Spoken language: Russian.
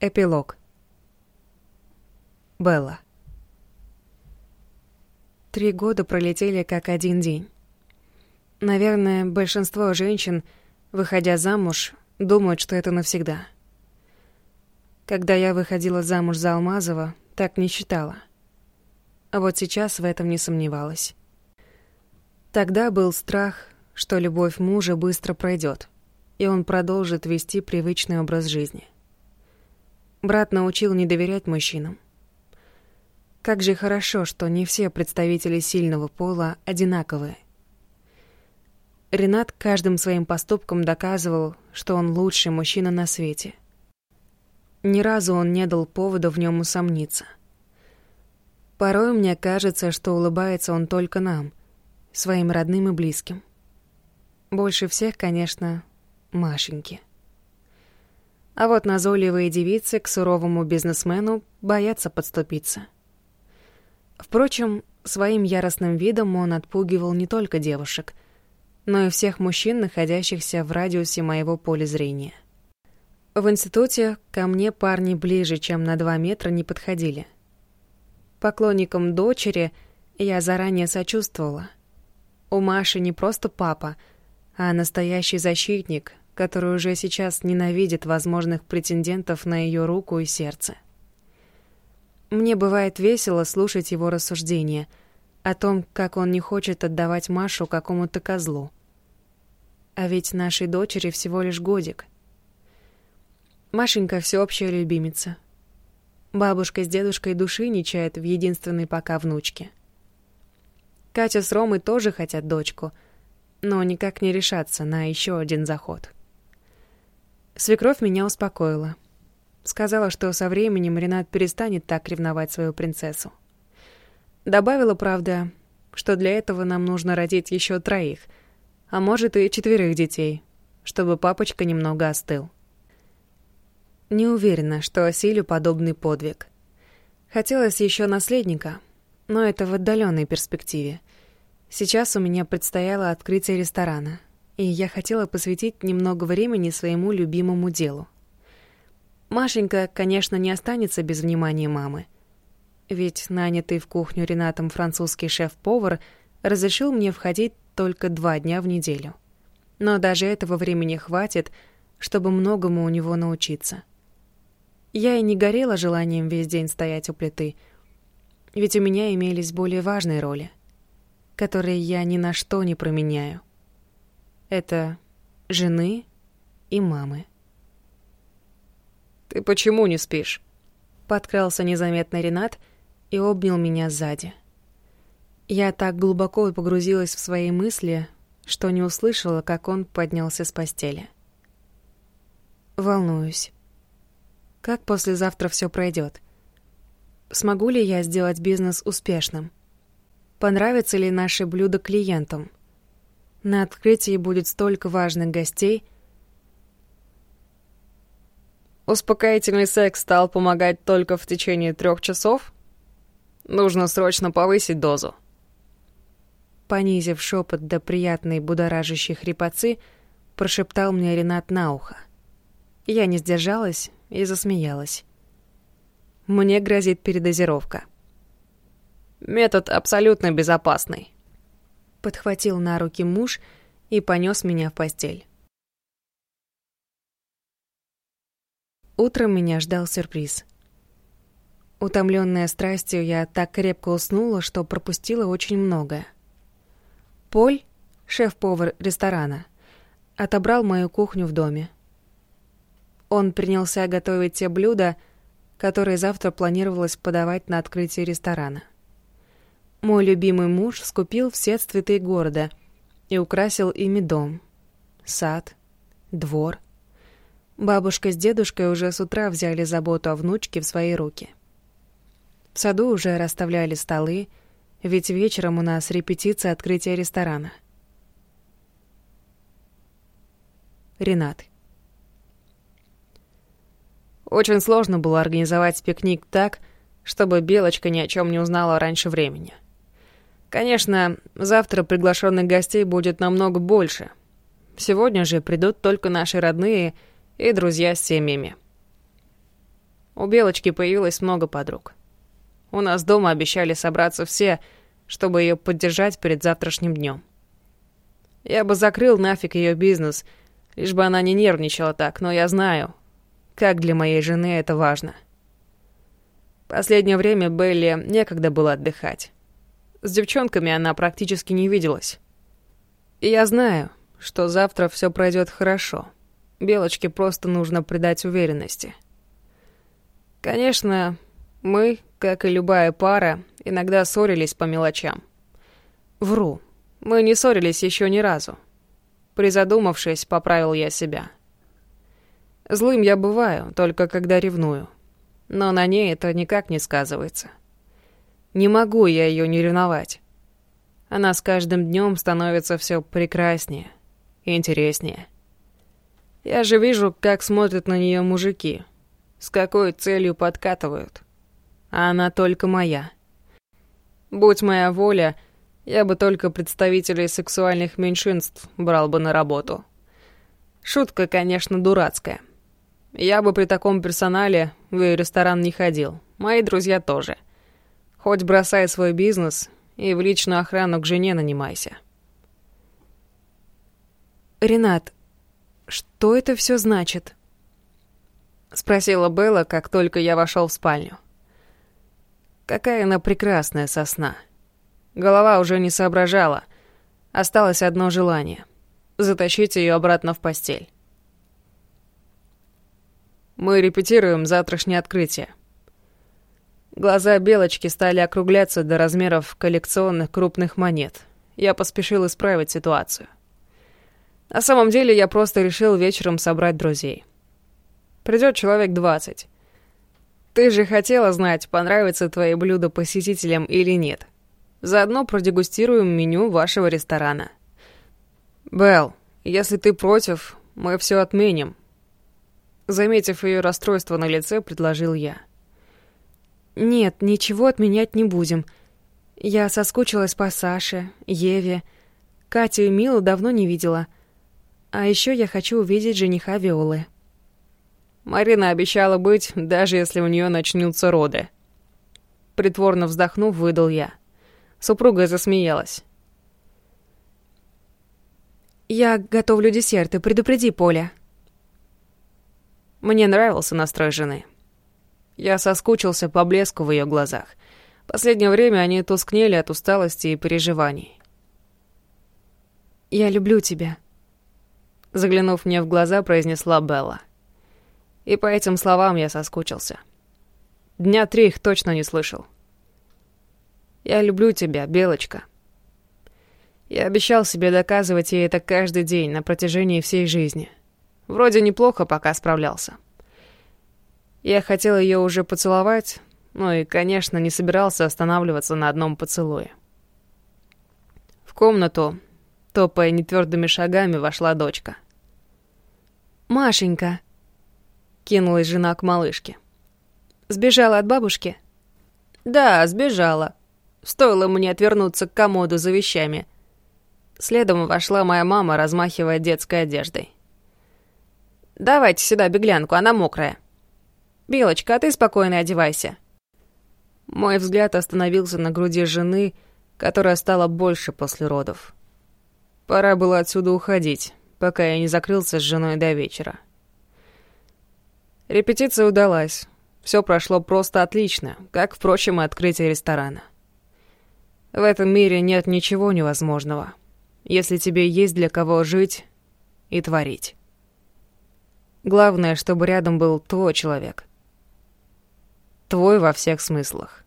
Эпилог. Белла. Три года пролетели как один день. Наверное, большинство женщин, выходя замуж, думают, что это навсегда. Когда я выходила замуж за Алмазова, так не считала. А вот сейчас в этом не сомневалась. Тогда был страх, что любовь мужа быстро пройдет, и он продолжит вести привычный образ жизни — Брат научил не доверять мужчинам. Как же хорошо, что не все представители сильного пола одинаковые. Ренат каждым своим поступком доказывал, что он лучший мужчина на свете. Ни разу он не дал повода в нем усомниться. Порой мне кажется, что улыбается он только нам, своим родным и близким. Больше всех, конечно, Машеньке. А вот назойливые девицы к суровому бизнесмену боятся подступиться. Впрочем, своим яростным видом он отпугивал не только девушек, но и всех мужчин, находящихся в радиусе моего поля зрения. В институте ко мне парни ближе, чем на два метра, не подходили. Поклонникам дочери я заранее сочувствовала. У Маши не просто папа, а настоящий защитник, который уже сейчас ненавидит возможных претендентов на ее руку и сердце. Мне бывает весело слушать его рассуждения о том, как он не хочет отдавать Машу какому-то козлу. А ведь нашей дочери всего лишь годик. Машенька всеобщая любимица. Бабушка с дедушкой души не чает в единственной пока внучке. Катя с Ромой тоже хотят дочку, но никак не решатся на еще один заход. Свекровь меня успокоила. Сказала, что со временем Ренат перестанет так ревновать свою принцессу. Добавила, правда, что для этого нам нужно родить еще троих, а может и четверых детей, чтобы папочка немного остыл. Не уверена, что осилю подобный подвиг. Хотелось еще наследника, но это в отдаленной перспективе. Сейчас у меня предстояло открытие ресторана — и я хотела посвятить немного времени своему любимому делу. Машенька, конечно, не останется без внимания мамы. Ведь нанятый в кухню Ренатом французский шеф-повар разрешил мне входить только два дня в неделю. Но даже этого времени хватит, чтобы многому у него научиться. Я и не горела желанием весь день стоять у плиты, ведь у меня имелись более важные роли, которые я ни на что не променяю. Это жены и мамы. «Ты почему не спишь?» Подкрался незаметно Ренат и обнял меня сзади. Я так глубоко погрузилась в свои мысли, что не услышала, как он поднялся с постели. Волнуюсь. Как послезавтра все пройдет? Смогу ли я сделать бизнес успешным? Понравится ли наше блюдо клиентам? На открытии будет столько важных гостей. Успокоительный секс стал помогать только в течение трех часов? Нужно срочно повысить дозу. Понизив шепот до приятной будоражащей хрипотцы, прошептал мне Ренат на ухо. Я не сдержалась и засмеялась. Мне грозит передозировка. Метод абсолютно безопасный подхватил на руки муж и понес меня в постель. Утром меня ждал сюрприз. Утомленная страстью, я так крепко уснула, что пропустила очень многое. Поль, шеф-повар ресторана, отобрал мою кухню в доме. Он принялся готовить те блюда, которые завтра планировалось подавать на открытии ресторана. Мой любимый муж скупил все цветы города и украсил ими дом, сад, двор. Бабушка с дедушкой уже с утра взяли заботу о внучке в свои руки. В саду уже расставляли столы, ведь вечером у нас репетиция открытия ресторана. Ренат. Очень сложно было организовать пикник так, чтобы Белочка ни о чем не узнала раньше времени. — Конечно, завтра приглашенных гостей будет намного больше. Сегодня же придут только наши родные и друзья с семьями. У Белочки появилось много подруг. У нас дома обещали собраться все, чтобы ее поддержать перед завтрашним днем. Я бы закрыл нафиг ее бизнес, лишь бы она не нервничала так, но я знаю, как для моей жены это важно. Последнее время Белли некогда было отдыхать. С девчонками она практически не виделась. И я знаю, что завтра все пройдет хорошо. Белочке просто нужно придать уверенности. Конечно, мы, как и любая пара, иногда ссорились по мелочам. Вру. Мы не ссорились еще ни разу. Призадумавшись, поправил я себя. Злым я бываю, только когда ревную. Но на ней это никак не сказывается. Не могу я ее не ревновать. Она с каждым днем становится все прекраснее и интереснее. Я же вижу, как смотрят на нее мужики, с какой целью подкатывают. А она только моя. Будь моя воля — я бы только представителей сексуальных меньшинств брал бы на работу. Шутка, конечно, дурацкая. Я бы при таком персонале в ее ресторан не ходил. Мои друзья тоже. Хоть бросай свой бизнес и в личную охрану к жене нанимайся. «Ренат, что это все значит?» Спросила Белла, как только я вошел в спальню. Какая она прекрасная сосна. Голова уже не соображала. Осталось одно желание — затащить ее обратно в постель. Мы репетируем завтрашнее открытие. Глаза Белочки стали округляться до размеров коллекционных крупных монет. Я поспешил исправить ситуацию. На самом деле я просто решил вечером собрать друзей. Придет человек двадцать. Ты же хотела знать, понравится твои блюда посетителям или нет. Заодно продегустируем меню вашего ресторана. Белл, если ты против, мы все отменим. Заметив ее расстройство на лице, предложил я. Нет, ничего отменять не будем. Я соскучилась по Саше, Еве. Катю и Милу давно не видела. А еще я хочу увидеть жениха Виолы. Марина обещала быть, даже если у нее начнутся роды. Притворно вздохнув, выдал я. Супруга засмеялась. «Я готовлю десерты, предупреди Поля». Мне нравился настрой жены. Я соскучился по блеску в ее глазах. Последнее время они тускнели от усталости и переживаний. «Я люблю тебя», — заглянув мне в глаза, произнесла Белла. И по этим словам я соскучился. Дня три их точно не слышал. Я люблю тебя, Белочка. Я обещал себе доказывать ей это каждый день на протяжении всей жизни. Вроде неплохо пока справлялся. Я хотел ее уже поцеловать, ну и, конечно, не собирался останавливаться на одном поцелуе. В комнату, топая нетвердыми шагами, вошла дочка. «Машенька!» — кинулась жена к малышке. «Сбежала от бабушки?» «Да, сбежала», Стоило мне отвернуться к комоду за вещами. Следом вошла моя мама, размахивая детской одеждой. «Давайте сюда беглянку, она мокрая». «Белочка, а ты спокойно одевайся». Мой взгляд остановился на груди жены, которая стала больше после родов. Пора было отсюда уходить, пока я не закрылся с женой до вечера. Репетиция удалась. Все прошло просто отлично, как, впрочем, и открытие ресторана. В этом мире нет ничего невозможного, если тебе есть для кого жить и творить. Главное, чтобы рядом был твой человек. Твой во всех смыслах.